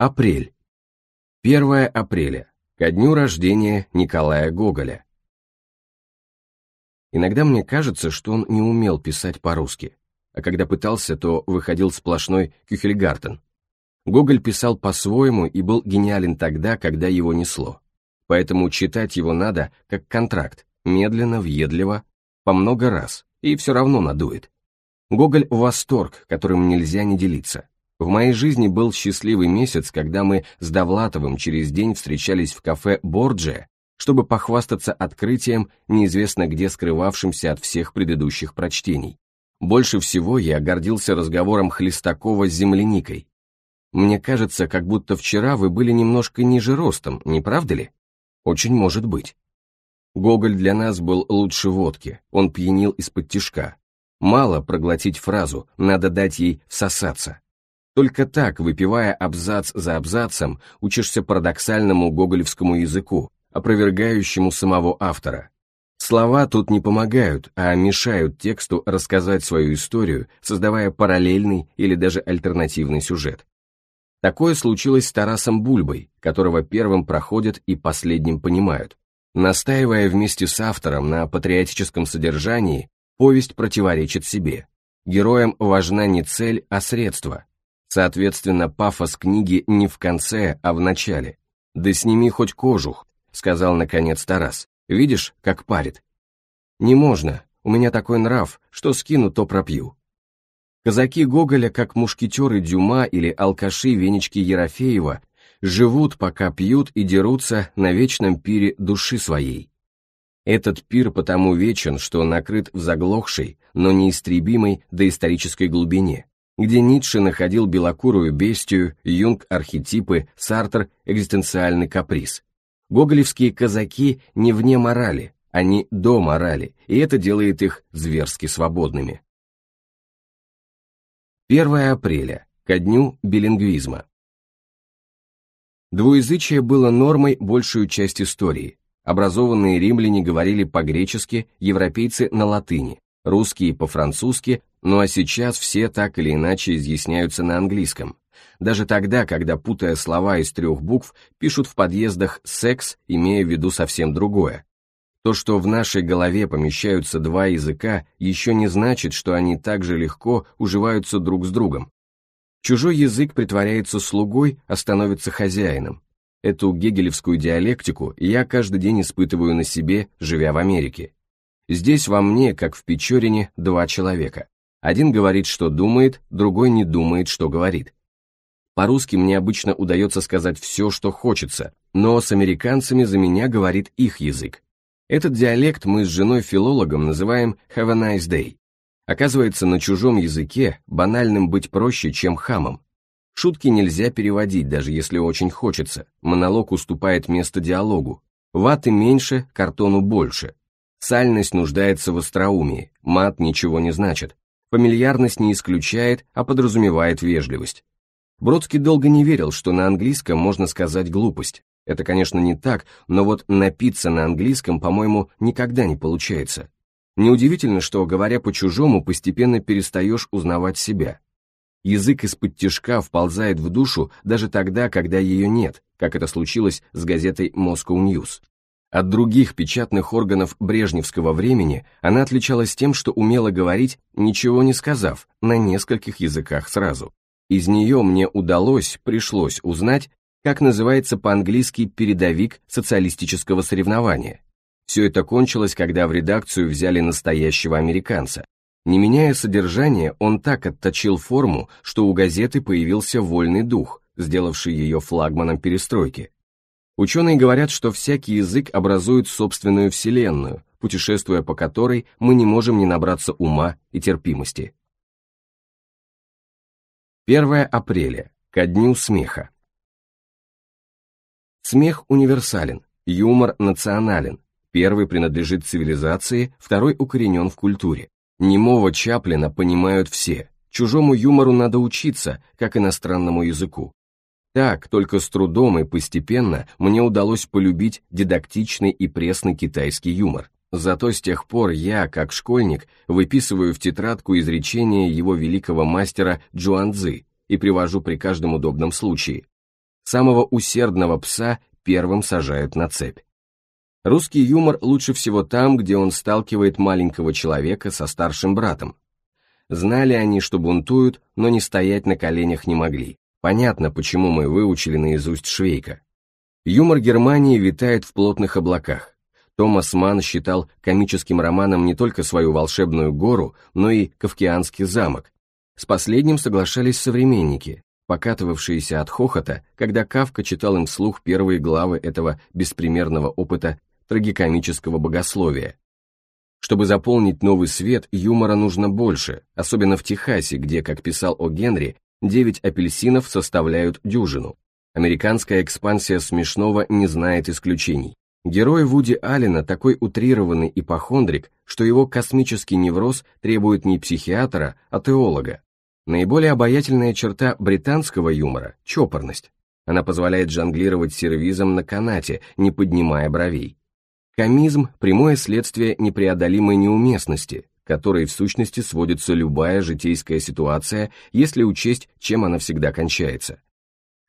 Апрель. 1 апреля, ко дню рождения Николая Гоголя. Иногда мне кажется, что он не умел писать по-русски, а когда пытался, то выходил сплошной Кюхельгартен. Гоголь писал по-своему и был гениален тогда, когда его несло. Поэтому читать его надо, как контракт, медленно, въедливо, по много раз, и все равно надует. Гоголь — восторг, которым нельзя не делиться. В моей жизни был счастливый месяц, когда мы с Довлатовым через день встречались в кафе «Борджия», чтобы похвастаться открытием, неизвестно где скрывавшимся от всех предыдущих прочтений. Больше всего я гордился разговором Хлестакова с земляникой. «Мне кажется, как будто вчера вы были немножко ниже ростом, не правда ли?» «Очень может быть». Гоголь для нас был лучше водки, он пьянил из-под тишка. Мало проглотить фразу, надо дать ей всосаться. Только так, выпивая абзац за абзацем, учишься парадоксальному гоголевскому языку, опровергающему самого автора. Слова тут не помогают, а мешают тексту рассказать свою историю, создавая параллельный или даже альтернативный сюжет. Такое случилось с Тарасом Бульбой, которого первым проходят и последним понимают. Настаивая вместе с автором на патриотическом содержании, повесть противоречит себе. Героям важна не цель, а средство, Соответственно, пафос книги не в конце, а в начале. «Да сними хоть кожух», — сказал наконец Тарас. «Видишь, как парит?» «Не можно, у меня такой нрав, что скину, то пропью». Казаки Гоголя, как мушкетеры Дюма или алкаши Венечки Ерофеева, живут, пока пьют и дерутся на вечном пире души своей. Этот пир потому вечен, что накрыт в заглохшей, но неистребимой доисторической глубине где Ницше находил белокурую бестию, Юнг – архетипы, Сартр – экзистенциальный каприз. Гоголевские казаки не вне морали, они до морали, и это делает их зверски свободными. 1 апреля, ко дню билингвизма. Двуязычие было нормой большую часть истории. Образованные римляне говорили по-гречески, европейцы – на латыни русские по-французски, ну а сейчас все так или иначе изъясняются на английском. Даже тогда, когда, путая слова из трех букв, пишут в подъездах «секс», имея в виду совсем другое. То, что в нашей голове помещаются два языка, еще не значит, что они так же легко уживаются друг с другом. Чужой язык притворяется слугой, а становится хозяином. Эту гегелевскую диалектику я каждый день испытываю на себе, живя в Америке. Здесь во мне, как в Печорине, два человека. Один говорит, что думает, другой не думает, что говорит. По-русски мне обычно удается сказать все, что хочется, но с американцами за меня говорит их язык. Этот диалект мы с женой-филологом называем «have a nice day». Оказывается, на чужом языке банальным быть проще, чем хамом. Шутки нельзя переводить, даже если очень хочется. Монолог уступает место диалогу. Ваты меньше, картону больше. Сальность нуждается в остроумии, мат ничего не значит. Фамильярность не исключает, а подразумевает вежливость. Бродский долго не верил, что на английском можно сказать глупость. Это, конечно, не так, но вот напиться на английском, по-моему, никогда не получается. Неудивительно, что, говоря по-чужому, постепенно перестаешь узнавать себя. Язык из-под тяжка вползает в душу даже тогда, когда ее нет, как это случилось с газетой Moscow News. От других печатных органов брежневского времени она отличалась тем, что умела говорить, ничего не сказав, на нескольких языках сразу. Из нее мне удалось, пришлось узнать, как называется по-английски передовик социалистического соревнования. Все это кончилось, когда в редакцию взяли настоящего американца. Не меняя содержание, он так отточил форму, что у газеты появился вольный дух, сделавший ее флагманом перестройки – Ученые говорят, что всякий язык образует собственную вселенную, путешествуя по которой мы не можем не набраться ума и терпимости. 1 апреля, ко дню смеха. Смех универсален, юмор национален, первый принадлежит цивилизации, второй укоренен в культуре. Немого Чаплина понимают все, чужому юмору надо учиться, как иностранному языку. Так, только с трудом и постепенно мне удалось полюбить дидактичный и пресный китайский юмор. Зато с тех пор я, как школьник, выписываю в тетрадку изречения его великого мастера Джуанзы и привожу при каждом удобном случае. Самого усердного пса первым сажают на цепь. Русский юмор лучше всего там, где он сталкивает маленького человека со старшим братом. Знали они, что бунтуют, но не стоять на коленях не могли. Понятно, почему мы выучили наизусть Швейка. Юмор Германии витает в плотных облаках. Томас Манн считал комическим романом не только свою волшебную гору, но и Кавкианский замок. С последним соглашались современники, покатывавшиеся от хохота, когда Кавка читал им вслух первые главы этого беспримерного опыта трагикомического богословия. Чтобы заполнить новый свет, юмора нужно больше, особенно в Техасе, где, как писал О. Генри, 9 апельсинов составляют дюжину. Американская экспансия смешного не знает исключений. Герой Вуди Аллена такой утрированный ипохондрик, что его космический невроз требует не психиатра, а теолога. Наиболее обаятельная черта британского юмора – чопорность. Она позволяет жонглировать сервизом на канате, не поднимая бровей. Комизм – прямое следствие непреодолимой неуместности, которой в сущности сводится любая житейская ситуация, если учесть, чем она всегда кончается.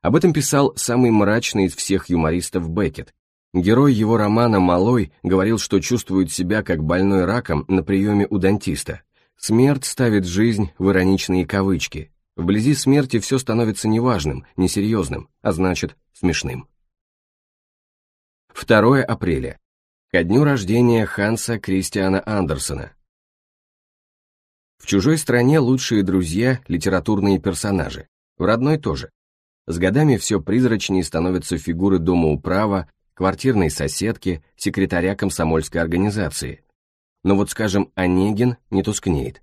Об этом писал самый мрачный из всех юмористов Беккет. Герой его романа «Малой» говорил, что чувствует себя как больной раком на приеме у дантиста. Смерть ставит жизнь в ироничные кавычки. Вблизи смерти все становится неважным, несерьезным, а значит, смешным. 2 апреля. Ко дню рождения Ханса Кристиана Андерсона, в чужой стране лучшие друзья – литературные персонажи, в родной тоже. С годами все призрачнее становятся фигуры дома управа, квартирной соседки, секретаря комсомольской организации. Но вот, скажем, Онегин не тускнеет.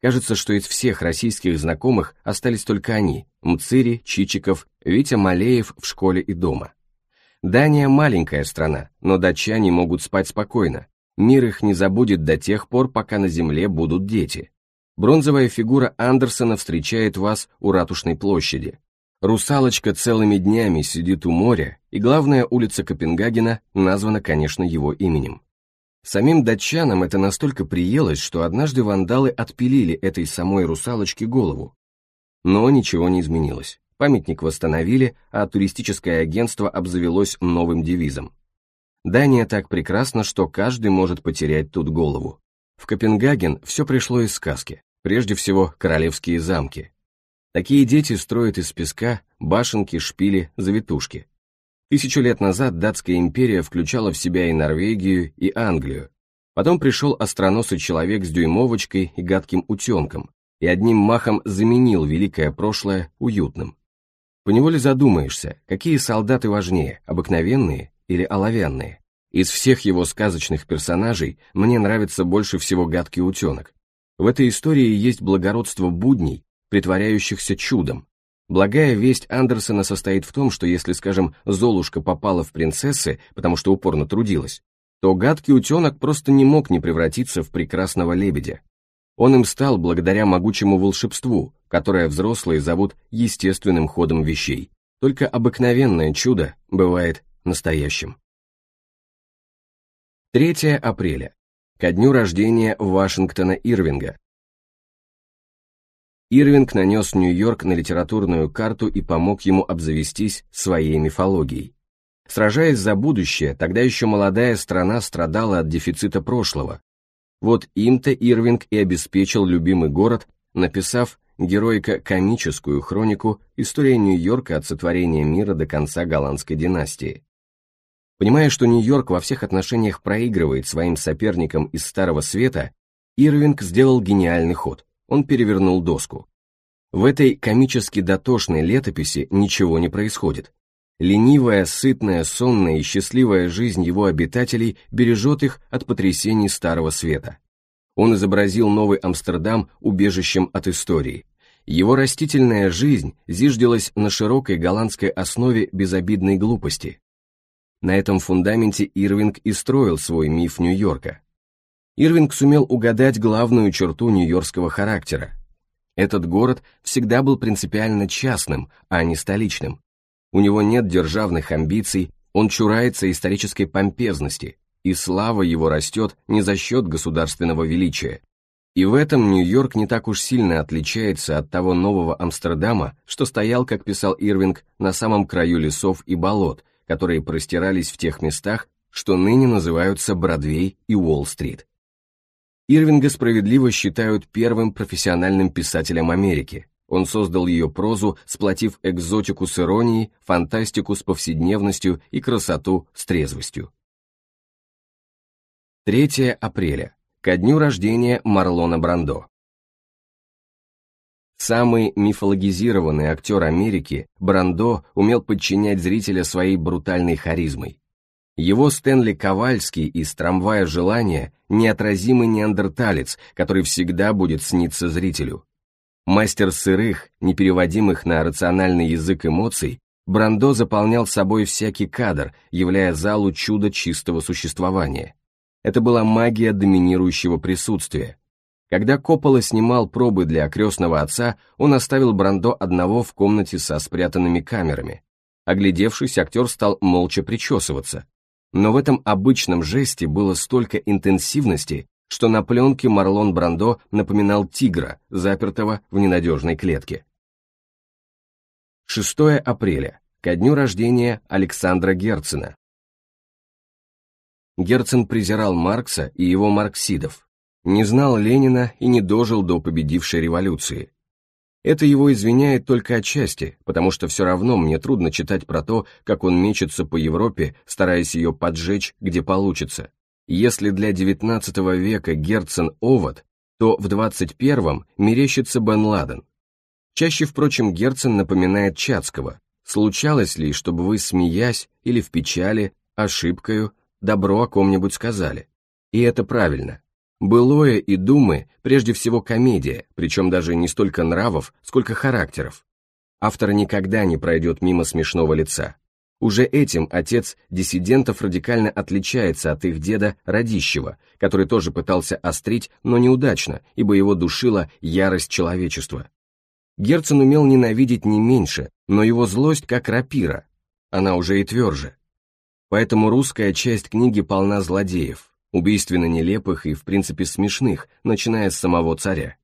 Кажется, что из всех российских знакомых остались только они – Мцири, Чичиков, Витя Малеев в школе и дома. Дания – маленькая страна, но датчане могут спать спокойно. Мир их не забудет до тех пор, пока на земле будут дети. Бронзовая фигура Андерсона встречает вас у ратушной площади. Русалочка целыми днями сидит у моря, и главная улица Копенгагена названа, конечно, его именем. Самим датчанам это настолько приелось, что однажды вандалы отпилили этой самой русалочке голову. Но ничего не изменилось. Памятник восстановили, а туристическое агентство обзавелось новым девизом. Дания так прекрасна, что каждый может потерять тут голову. В Копенгаген все пришло из сказки, прежде всего королевские замки. Такие дети строят из песка башенки, шпили, завитушки. Тысячу лет назад датская империя включала в себя и Норвегию, и Англию. Потом пришел остроносый человек с дюймовочкой и гадким утенком, и одним махом заменил великое прошлое уютным. Поневоле задумаешься, какие солдаты важнее, обыкновенные или оловянные? Из всех его сказочных персонажей мне нравится больше всего гадкий утенок. В этой истории есть благородство будней, притворяющихся чудом. Благая весть Андерсона состоит в том, что если, скажем, Золушка попала в принцессы, потому что упорно трудилась, то гадкий утенок просто не мог не превратиться в прекрасного лебедя. Он им стал благодаря могучему волшебству, которое взрослые зовут естественным ходом вещей. Только обыкновенное чудо бывает настоящим. 3 апреля. Ко дню рождения Вашингтона Ирвинга. Ирвинг нанес Нью-Йорк на литературную карту и помог ему обзавестись своей мифологией. Сражаясь за будущее, тогда еще молодая страна страдала от дефицита прошлого. Вот им-то Ирвинг и обеспечил любимый город, написав героико-комическую хронику «История Нью-Йорка от сотворения мира до конца голландской династии». Понимая, что Нью-Йорк во всех отношениях проигрывает своим соперникам из Старого Света, Ирвинг сделал гениальный ход. Он перевернул доску. В этой комически дотошной летописи ничего не происходит. Ленивая, сытная, сонная и счастливая жизнь его обитателей бережет их от потрясений Старого Света. Он изобразил Новый Амстердам убежищем от истории. Его растительная жизнь зиждилась на широкой голландской основе безобидной глупости, на этом фундаменте Ирвинг и строил свой миф Нью-Йорка. Ирвинг сумел угадать главную черту нью-йоркского характера. Этот город всегда был принципиально частным, а не столичным. У него нет державных амбиций, он чурается исторической помпезности, и слава его растет не за счет государственного величия. И в этом Нью-Йорк не так уж сильно отличается от того нового Амстердама, что стоял, как писал Ирвинг, на самом краю лесов и болот, которые простирались в тех местах, что ныне называются Бродвей и Уолл-стрит. Ирвинга справедливо считают первым профессиональным писателем Америки. Он создал ее прозу, сплотив экзотику с иронией, фантастику с повседневностью и красоту с трезвостью. 3 апреля. Ко дню рождения Марлона Брандо. Самый мифологизированный актер Америки, Брандо умел подчинять зрителя своей брутальной харизмой. Его Стэнли Ковальский из «Трамвая желания» — неотразимый неандерталец, который всегда будет сниться зрителю. Мастер сырых, непереводимых на рациональный язык эмоций, Брандо заполнял собой всякий кадр, являя залу чудо чистого существования. Это была магия доминирующего присутствия, когда Коппола снимал пробы для крестного отца, он оставил Брандо одного в комнате со спрятанными камерами. Оглядевшись, актер стал молча причесываться. Но в этом обычном жесте было столько интенсивности, что на пленке Марлон Брандо напоминал тигра, запертого в ненадежной клетке. 6 апреля, ко дню рождения Александра Герцена. Герцен презирал Маркса и его марксидов, не знал Ленина и не дожил до победившей революции. Это его извиняет только отчасти, потому что все равно мне трудно читать про то, как он мечется по Европе, стараясь ее поджечь, где получится. Если для XIX века Герцен овод, то в XXI мерещится Бен Ладен. Чаще, впрочем, Герцен напоминает Чацкого. Случалось ли, чтобы вы, смеясь или в печали, ошибкою, добро о ком-нибудь сказали? И это правильно. Былое и думы – прежде всего комедия, причем даже не столько нравов, сколько характеров. Автор никогда не пройдет мимо смешного лица. Уже этим отец диссидентов радикально отличается от их деда Радищева, который тоже пытался острить, но неудачно, ибо его душила ярость человечества. Герцен умел ненавидеть не меньше, но его злость как рапира, она уже и тверже. Поэтому русская часть книги полна злодеев, убийственно нелепых и, в принципе, смешных, начиная с самого царя.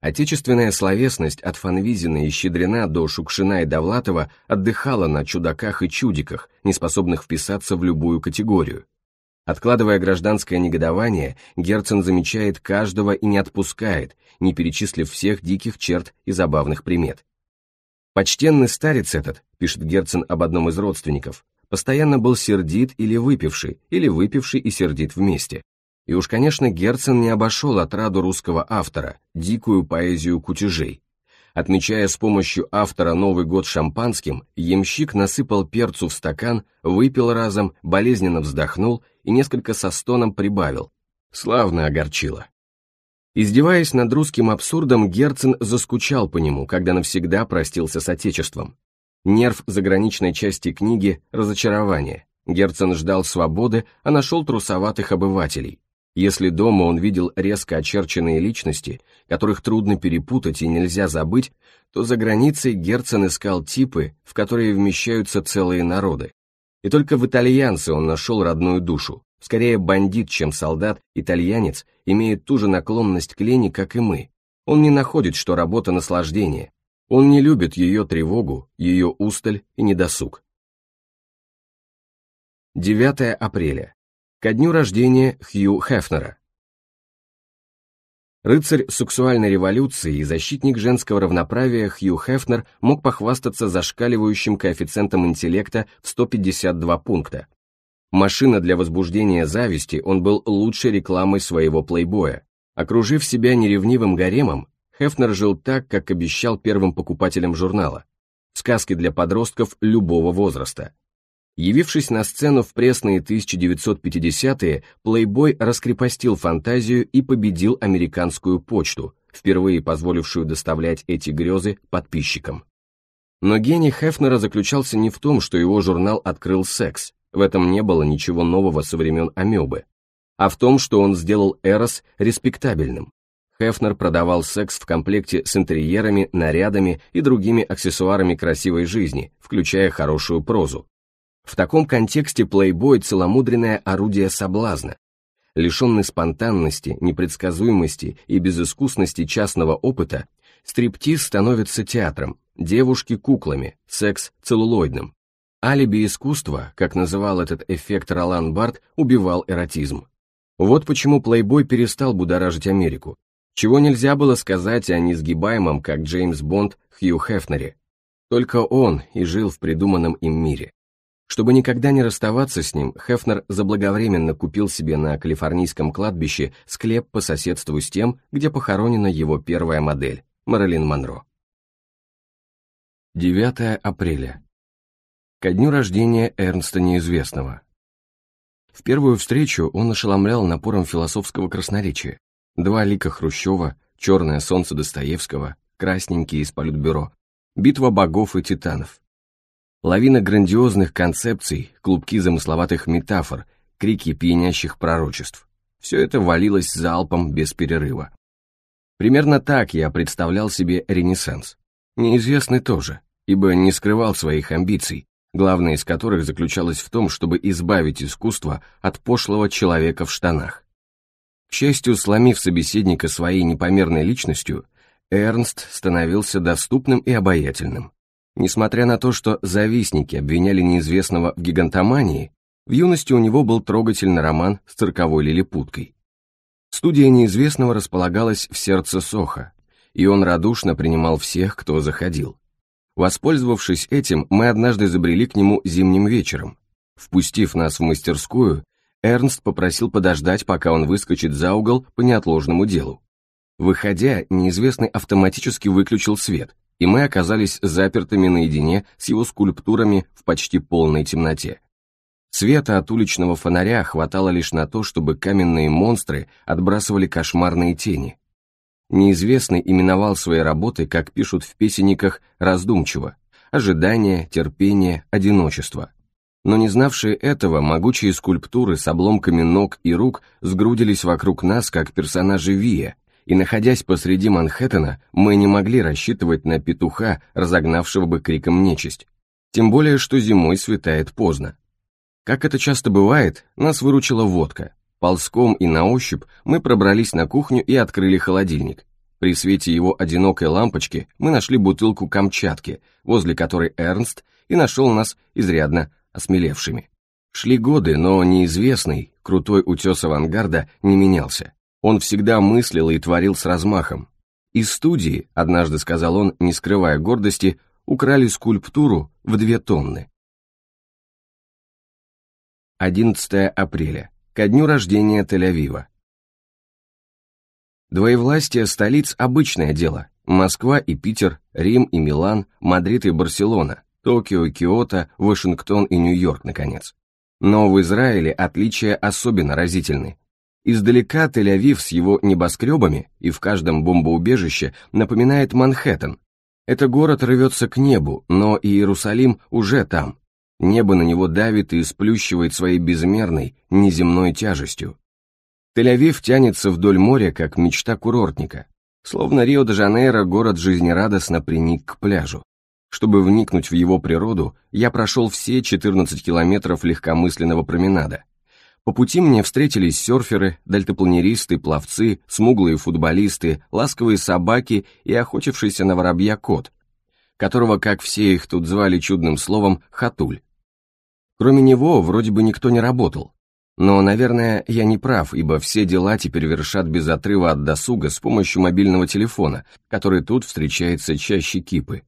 Отечественная словесность от Фанвизина и Щедрина до Шукшина и Довлатова отдыхала на чудаках и чудиках, неспособных вписаться в любую категорию. Откладывая гражданское негодование, Герцен замечает каждого и не отпускает, не перечислив всех диких черт и забавных примет. «Почтенный старец этот», — пишет Герцен об одном из родственников, постоянно был сердит или выпивший, или выпивший и сердит вместе. И уж, конечно, Герцен не обошел отраду русского автора, дикую поэзию кутежей. Отмечая с помощью автора Новый год шампанским, ямщик насыпал перцу в стакан, выпил разом, болезненно вздохнул и несколько со стоном прибавил. Славно огорчило. Издеваясь над русским абсурдом, Герцен заскучал по нему, когда навсегда простился с Отечеством. Нерв заграничной части книги «Разочарование». Герцен ждал свободы, а нашел трусоватых обывателей. Если дома он видел резко очерченные личности, которых трудно перепутать и нельзя забыть, то за границей Герцен искал типы, в которые вмещаются целые народы. И только в итальянце он нашел родную душу. Скорее бандит, чем солдат, итальянец имеет ту же наклонность к лени, как и мы. Он не находит, что работа наслаждение, он не любит ее тревогу, ее усталь и недосуг. 9 апреля. Ко дню рождения Хью Хефнера. Рыцарь сексуальной революции и защитник женского равноправия Хью Хефнер мог похвастаться зашкаливающим коэффициентом интеллекта в 152 пункта. Машина для возбуждения зависти, он был лучшей рекламой своего плейбоя. Окружив себя неревнивым гаремом, Хефнер жил так, как обещал первым покупателям журнала. Сказки для подростков любого возраста. Явившись на сцену в пресные 1950-е, Playboy раскрепостил фантазию и победил американскую почту, впервые позволившую доставлять эти грезы подписчикам. Но гений Хефнера заключался не в том, что его журнал открыл секс, в этом не было ничего нового со времен амебы, а в том, что он сделал Эрос респектабельным. Хефнер продавал секс в комплекте с интерьерами, нарядами и другими аксессуарами красивой жизни, включая хорошую прозу. В таком контексте плейбой – целомудренное орудие соблазна. Лишенный спонтанности, непредсказуемости и безыскусности частного опыта, стриптиз становится театром, девушки – куклами, секс – целлулоидным. Алиби искусства, как называл этот эффект Ролан Барт, убивал эротизм. Вот почему плейбой перестал будоражить Америку. Чего нельзя было сказать о несгибаемом, как Джеймс Бонд, Хью Хефнере. Только он и жил в придуманном им мире. Чтобы никогда не расставаться с ним, Хефнер заблаговременно купил себе на калифорнийском кладбище склеп по соседству с тем, где похоронена его первая модель, Мэрилин Монро. 9 апреля. Ко дню рождения Эрнста Неизвестного. В первую встречу он ошеломлял напором философского красноречия, Два лика Хрущева, черное солнце Достоевского, красненькие из политбюро, битва богов и титанов. Лавина грандиозных концепций, клубки замысловатых метафор, крики пьянящих пророчеств. Все это валилось залпом без перерыва. Примерно так я представлял себе Ренессанс. Неизвестный тоже, ибо не скрывал своих амбиций, главная из которых заключалась в том, чтобы избавить искусство от пошлого человека в штанах. К счастью, сломив собеседника своей непомерной личностью, Эрнст становился доступным и обаятельным. Несмотря на то, что завистники обвиняли неизвестного в гигантомании, в юности у него был трогательный роман с цирковой лилипуткой. Студия неизвестного располагалась в сердце Соха, и он радушно принимал всех, кто заходил. Воспользовавшись этим, мы однажды забрели к нему зимним вечером. Впустив нас в мастерскую, Эрнст попросил подождать, пока он выскочит за угол по неотложному делу. Выходя, неизвестный автоматически выключил свет, и мы оказались запертыми наедине с его скульптурами в почти полной темноте. Света от уличного фонаря хватало лишь на то, чтобы каменные монстры отбрасывали кошмарные тени. Неизвестный именовал свои работы, как пишут в песенниках, раздумчиво, ожидание, терпение, одиночество – но не знавшие этого, могучие скульптуры с обломками ног и рук сгрудились вокруг нас, как персонажи Вия, и, находясь посреди Манхэттена, мы не могли рассчитывать на петуха, разогнавшего бы криком нечисть. Тем более, что зимой светает поздно. Как это часто бывает, нас выручила водка. Ползком и на ощупь мы пробрались на кухню и открыли холодильник. При свете его одинокой лампочки мы нашли бутылку камчатки, возле которой Эрнст и нашел нас изрядно осмелевшими. Шли годы, но неизвестный, крутой утес авангарда не менялся. Он всегда мыслил и творил с размахом. Из студии, однажды сказал он, не скрывая гордости, украли скульптуру в две тонны. 11 апреля, ко дню рождения Тель-Авива. Двоевластие столиц – обычное дело. Москва и Питер, Рим и Милан, Мадрид и Барселона. Токио, Киото, Вашингтон и Нью-Йорк, наконец. Но в Израиле отличия особенно разительны. Издалека Тель-Авив с его небоскребами и в каждом бомбоубежище напоминает Манхэттен. Это город рвется к небу, но и Иерусалим уже там. Небо на него давит и сплющивает своей безмерной, неземной тяжестью. Тель-Авив тянется вдоль моря, как мечта курортника. Словно Рио-де-Жанейро город жизнерадостно приник к пляжу. Чтобы вникнуть в его природу, я прошел все 14 километров легкомысленного променада. По пути мне встретились серферы, дельтапланеристы, пловцы, смуглые футболисты, ласковые собаки и охотившийся на воробья кот, которого, как все их тут звали чудным словом, хатуль. Кроме него вроде бы никто не работал. Но, наверное, я не прав, ибо все дела теперь вершат без отрыва от досуга с помощью мобильного телефона, который тут встречается чаще кипы.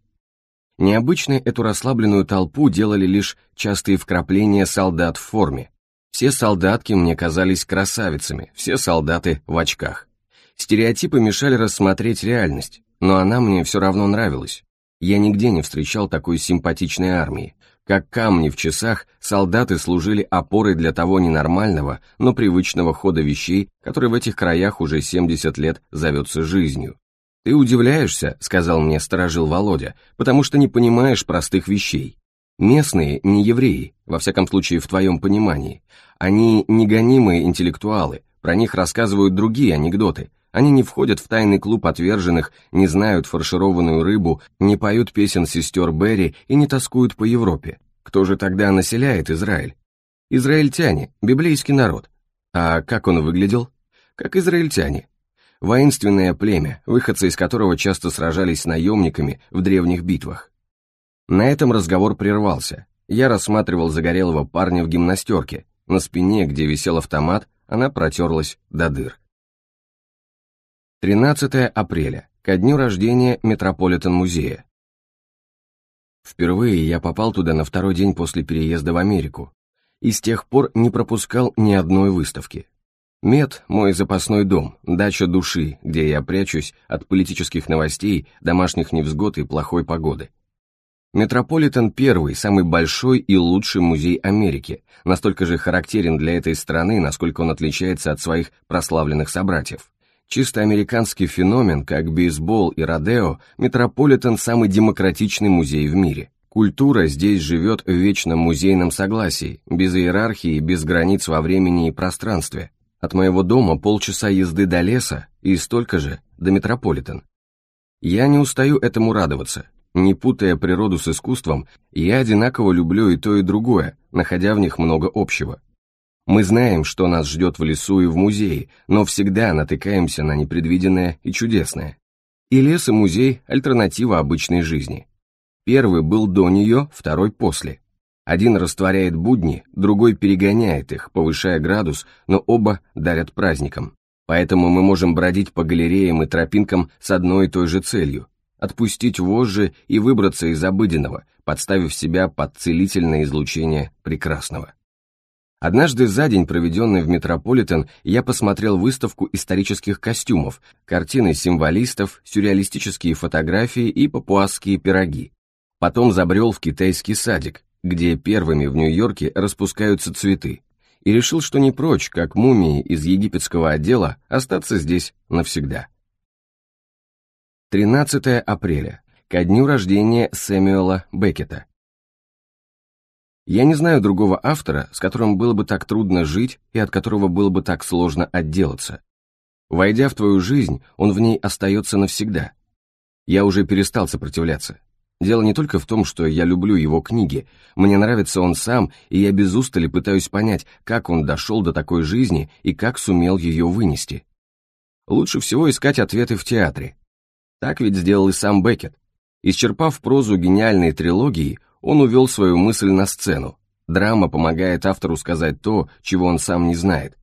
Необычной эту расслабленную толпу делали лишь частые вкрапления солдат в форме. Все солдатки мне казались красавицами, все солдаты в очках. Стереотипы мешали рассмотреть реальность, но она мне все равно нравилась. Я нигде не встречал такой симпатичной армии. Как камни в часах, солдаты служили опорой для того ненормального, но привычного хода вещей, который в этих краях уже 70 лет зовется жизнью. «Ты удивляешься», — сказал мне сторожил Володя, «потому что не понимаешь простых вещей. Местные не евреи, во всяком случае в твоем понимании. Они негонимые интеллектуалы, про них рассказывают другие анекдоты. Они не входят в тайный клуб отверженных, не знают фаршированную рыбу, не поют песен сестер Берри и не тоскуют по Европе. Кто же тогда населяет Израиль? Израильтяне, библейский народ. А как он выглядел? Как израильтяне, воинственное племя, выходцы из которого часто сражались с наемниками в древних битвах. На этом разговор прервался. Я рассматривал загорелого парня в гимнастерке. На спине, где висел автомат, она протерлась до дыр. 13 апреля, ко дню рождения Метрополитен-музея. Впервые я попал туда на второй день после переезда в Америку и с тех пор не пропускал ни одной выставки. Мед – мой запасной дом, дача души, где я прячусь от политических новостей, домашних невзгод и плохой погоды. Метрополитен – первый, самый большой и лучший музей Америки, настолько же характерен для этой страны, насколько он отличается от своих прославленных собратьев. Чисто американский феномен, как бейсбол и родео, Метрополитен – самый демократичный музей в мире. Культура здесь живет в вечном музейном согласии, без иерархии, без границ во времени и пространстве. От моего дома полчаса езды до леса и столько же до Метрополитен. Я не устаю этому радоваться. Не путая природу с искусством, я одинаково люблю и то, и другое, находя в них много общего. Мы знаем, что нас ждет в лесу и в музее, но всегда натыкаемся на непредвиденное и чудесное. И лес и музей – альтернатива обычной жизни. Первый был до нее, второй – после. Один растворяет будни, другой перегоняет их, повышая градус, но оба дарят праздникам. Поэтому мы можем бродить по галереям и тропинкам с одной и той же целью – отпустить вожжи и выбраться из обыденного, подставив себя под целительное излучение прекрасного. Однажды за день, проведенный в Метрополитен, я посмотрел выставку исторических костюмов, картины символистов, сюрреалистические фотографии и папуасские пироги. Потом забрел в китайский садик, где первыми в Нью-Йорке распускаются цветы, и решил, что не прочь, как мумии из египетского отдела, остаться здесь навсегда. 13 апреля, ко дню рождения Сэмюэла Беккета. Я не знаю другого автора, с которым было бы так трудно жить и от которого было бы так сложно отделаться. Войдя в твою жизнь, он в ней остается навсегда. Я уже перестал сопротивляться. Дело не только в том, что я люблю его книги, мне нравится он сам, и я без устали пытаюсь понять, как он дошел до такой жизни и как сумел ее вынести. Лучше всего искать ответы в театре. Так ведь сделал и сам Беккет. Исчерпав прозу гениальной трилогии, он увел свою мысль на сцену. Драма помогает автору сказать то, чего он сам не знает.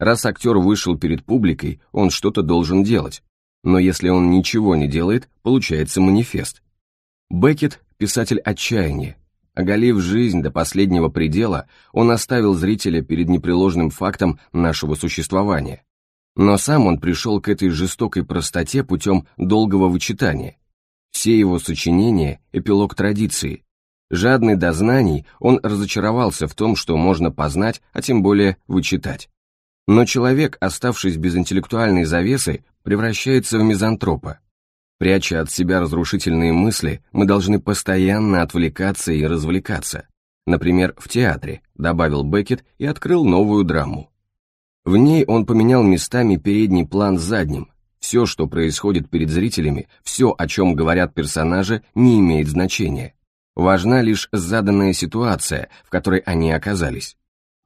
Раз актер вышел перед публикой, он что-то должен делать. Но если он ничего не делает, получается манифест – Беккет – писатель отчаяния. Оголив жизнь до последнего предела, он оставил зрителя перед непреложным фактом нашего существования. Но сам он пришел к этой жестокой простоте путем долгого вычитания. Все его сочинения – эпилог традиции. Жадный до знаний, он разочаровался в том, что можно познать, а тем более вычитать. Но человек, оставшись без интеллектуальной завесы, превращается в мизантропа. Пряча от себя разрушительные мысли, мы должны постоянно отвлекаться и развлекаться. Например, в театре, добавил Беккет и открыл новую драму. В ней он поменял местами передний план с задним. Все, что происходит перед зрителями, все, о чем говорят персонажи, не имеет значения. Важна лишь заданная ситуация, в которой они оказались.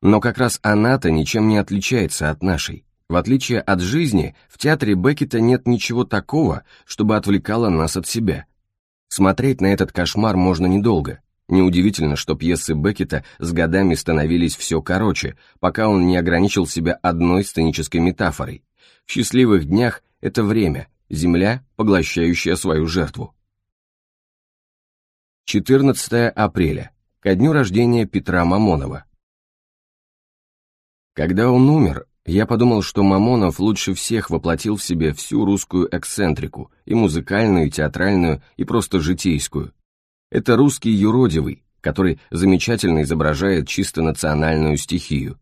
Но как раз она-то ничем не отличается от нашей. В отличие от жизни, в театре Беккета нет ничего такого, чтобы отвлекало нас от себя. Смотреть на этот кошмар можно недолго. Неудивительно, что пьесы Беккета с годами становились все короче, пока он не ограничил себя одной сценической метафорой. В счастливых днях это время, земля, поглощающая свою жертву. 14 апреля, ко дню рождения Петра Мамонова. Когда он умер, я подумал, что Мамонов лучше всех воплотил в себе всю русскую эксцентрику, и музыкальную, и театральную, и просто житейскую. Это русский юродивый, который замечательно изображает чисто национальную стихию.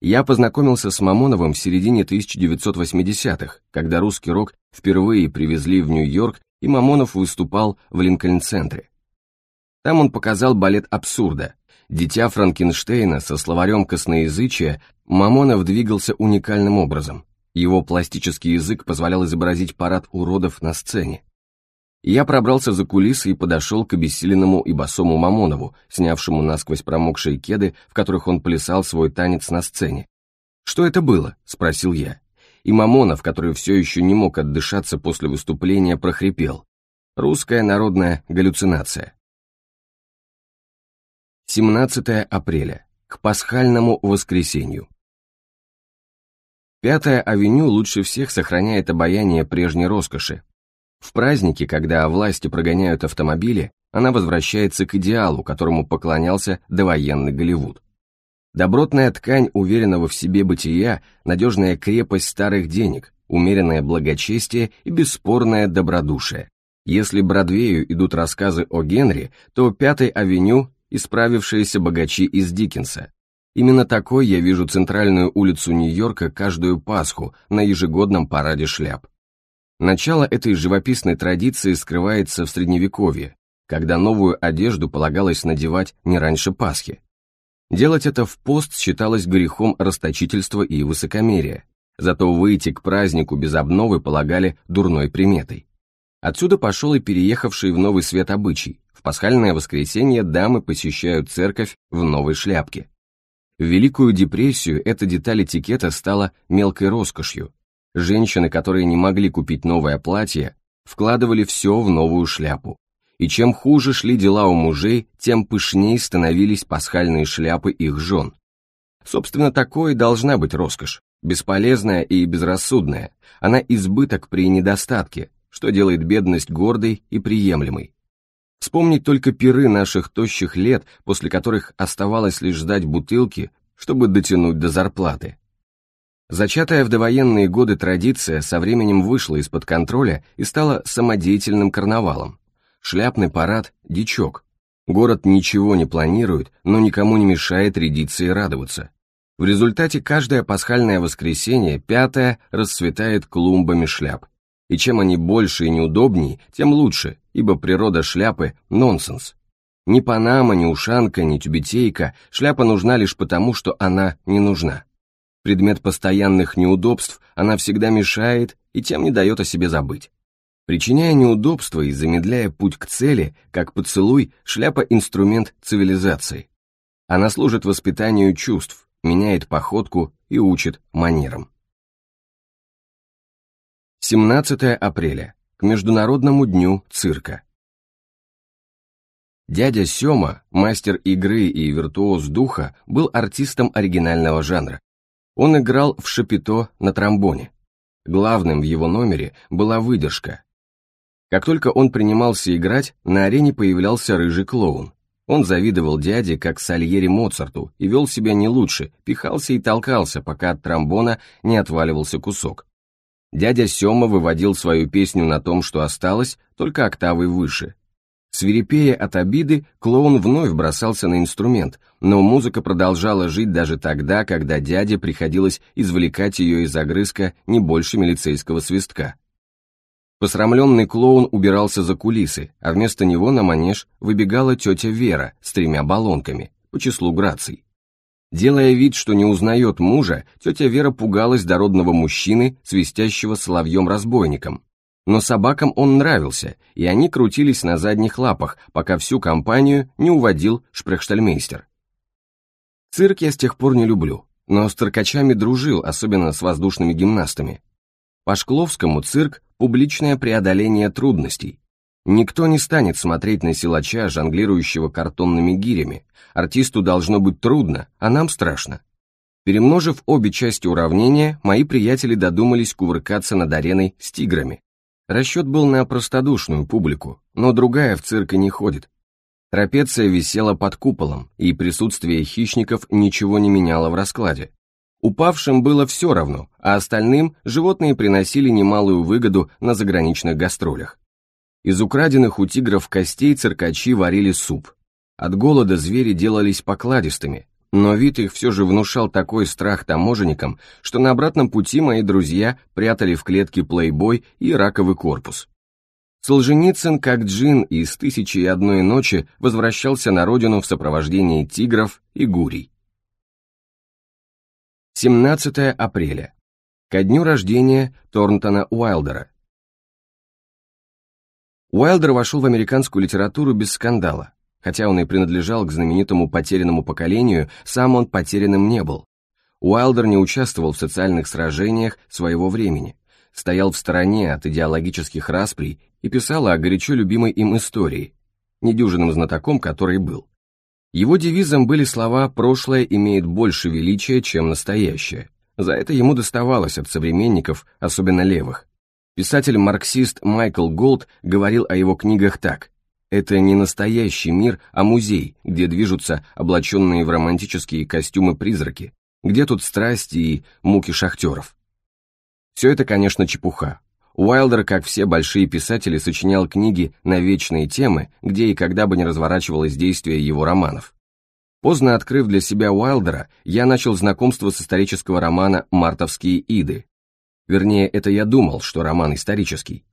Я познакомился с Мамоновым в середине 1980-х, когда русский рок впервые привезли в Нью-Йорк, и Мамонов выступал в Линкольн-центре. Там он показал балет абсурда, Дитя Франкенштейна со словарем косноязычия Мамонов двигался уникальным образом. Его пластический язык позволял изобразить парад уродов на сцене. Я пробрался за кулисы и подошел к обессиленному и босому Мамонову, снявшему насквозь промокшие кеды, в которых он плясал свой танец на сцене. «Что это было?» — спросил я. И Мамонов, который все еще не мог отдышаться после выступления, прохрипел. «Русская народная галлюцинация». 17 апреля, к пасхальному воскресенью. Пятая авеню лучше всех сохраняет обаяние прежней роскоши. В праздники, когда власти прогоняют автомобили, она возвращается к идеалу, которому поклонялся довоенный Голливуд. Добротная ткань уверенного в себе бытия, надежная крепость старых денег, умеренное благочестие и бесспорное добродушие. Если Бродвею идут рассказы о Генри, то Пятой авеню исправившиеся богачи из Диккенса. Именно такой я вижу центральную улицу Нью-Йорка каждую Пасху на ежегодном параде шляп. Начало этой живописной традиции скрывается в Средневековье, когда новую одежду полагалось надевать не раньше Пасхи. Делать это в пост считалось грехом расточительства и высокомерия, зато выйти к празднику без обновы полагали дурной приметой. Отсюда пошел и переехавший в новый свет обычай в пасхальное воскресенье дамы посещают церковь в новой шляпке. В Великую депрессию эта деталь этикета стала мелкой роскошью. Женщины, которые не могли купить новое платье, вкладывали все в новую шляпу. И чем хуже шли дела у мужей, тем пышнее становились пасхальные шляпы их жен. Собственно, такое должна быть роскошь, бесполезная и безрассудная. Она избыток при недостатке, что делает бедность гордой и приемлемой. Вспомнить только пиры наших тощих лет, после которых оставалось лишь ждать бутылки, чтобы дотянуть до зарплаты. Зачатая в довоенные годы традиция со временем вышла из-под контроля и стала самодеятельным карнавалом. Шляпный парад – дичок. Город ничего не планирует, но никому не мешает рядиться и радоваться. В результате каждое пасхальное воскресенье, пятое, расцветает клумбами шляп. И чем они больше и неудобнее, тем лучше, ибо природа шляпы – нонсенс. Ни Панама, ни Ушанка, ни Тюбетейка шляпа нужна лишь потому, что она не нужна. Предмет постоянных неудобств, она всегда мешает и тем не дает о себе забыть. Причиняя неудобства и замедляя путь к цели, как поцелуй, шляпа – инструмент цивилизации. Она служит воспитанию чувств, меняет походку и учит манерам. 17 апреля к Международному дню цирка. Дядя Сёма, мастер игры и виртуоз духа, был артистом оригинального жанра. Он играл в шапито на тромбоне. Главным в его номере была выдержка. Как только он принимался играть, на арене появлялся рыжий клоун. Он завидовал дяде, как Сальери Моцарту, и вел себя не лучше, пихался и толкался, пока от тромбона не отваливался кусок. Дядя Сема выводил свою песню на том, что осталось, только октавы выше. Свирепея от обиды, клоун вновь бросался на инструмент, но музыка продолжала жить даже тогда, когда дяде приходилось извлекать ее из огрызка не больше милицейского свистка. Посрамленный клоун убирался за кулисы, а вместо него на манеж выбегала тетя Вера с тремя баллонками по числу граций. Делая вид, что не узнает мужа, тетя Вера пугалась дородного мужчины, свистящего соловьем-разбойником. Но собакам он нравился, и они крутились на задних лапах, пока всю компанию не уводил шпрехштальмейстер. Цирк я с тех пор не люблю, но с циркачами дружил, особенно с воздушными гимнастами. По Шкловскому цирк – публичное преодоление трудностей, Никто не станет смотреть на силача, жонглирующего картонными гирями. Артисту должно быть трудно, а нам страшно. Перемножив обе части уравнения, мои приятели додумались кувыркаться над ареной с тиграми. Расчет был на простодушную публику, но другая в цирке не ходит. Трапеция висела под куполом, и присутствие хищников ничего не меняло в раскладе. Упавшим было все равно, а остальным животные приносили немалую выгоду на заграничных гастролях. Из украденных у тигров костей циркачи варили суп. От голода звери делались покладистыми, но вид их все же внушал такой страх таможенникам, что на обратном пути мои друзья прятали в клетке плейбой и раковый корпус. Солженицын, как джин из «Тысячи и одной ночи», возвращался на родину в сопровождении тигров и гурий. 17 апреля. Ко дню рождения Торнтона Уайлдера, Уайлдер вошел в американскую литературу без скандала. Хотя он и принадлежал к знаменитому потерянному поколению, сам он потерянным не был. Уайлдер не участвовал в социальных сражениях своего времени, стоял в стороне от идеологических расприй и писал о горячо любимой им истории, недюжинным знатоком который был. Его девизом были слова «прошлое имеет больше величия, чем настоящее». За это ему доставалось от современников, особенно левых. Писатель-марксист Майкл Голд говорил о его книгах так. «Это не настоящий мир, а музей, где движутся облаченные в романтические костюмы призраки. Где тут страсти и муки шахтеров?» Все это, конечно, чепуха. Уайлдер, как все большие писатели, сочинял книги на вечные темы, где и когда бы не разворачивалось действие его романов. Поздно открыв для себя Уайлдера, я начал знакомство с исторического романа «Мартовские иды», Вернее, это я думал, что роман исторический.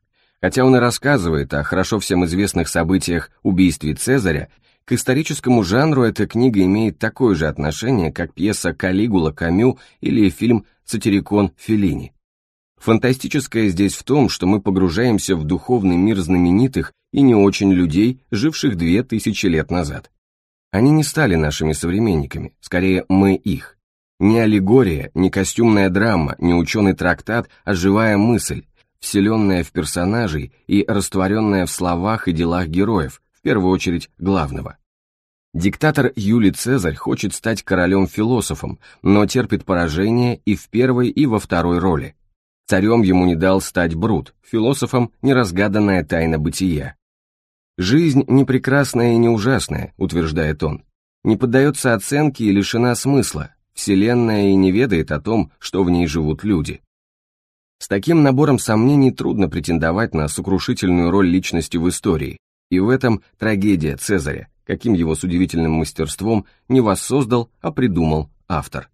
Хотя он и рассказывает о хорошо всем известных событиях убийстве Цезаря, к историческому жанру эта книга имеет такое же отношение, как пьеса «Калигула» Камю или фильм «Сатирикон» Феллини. Фантастическое здесь в том, что мы погружаемся в духовный мир знаменитых и не очень людей, живших две тысячи лет назад. Они не стали нашими современниками, скорее мы их. Ни аллегория, ни костюмная драма, ни ученый трактат, а живая мысль, вселенная в персонажей и растворенная в словах и делах героев, в первую очередь главного. Диктатор Юлий Цезарь хочет стать королем-философом, но терпит поражение и в первой, и во второй роли. Царем ему не дал стать Брут, философом – неразгаданная тайна бытия. «Жизнь не прекрасная и не ужасная», – утверждает он. «Не поддается оценке и лишена смысла, Вселенная и не ведает о том, что в ней живут люди. С таким набором сомнений трудно претендовать на сокрушительную роль личности в истории, и в этом трагедия Цезаря, каким его с удивительным мастерством не воссоздал, а придумал автор.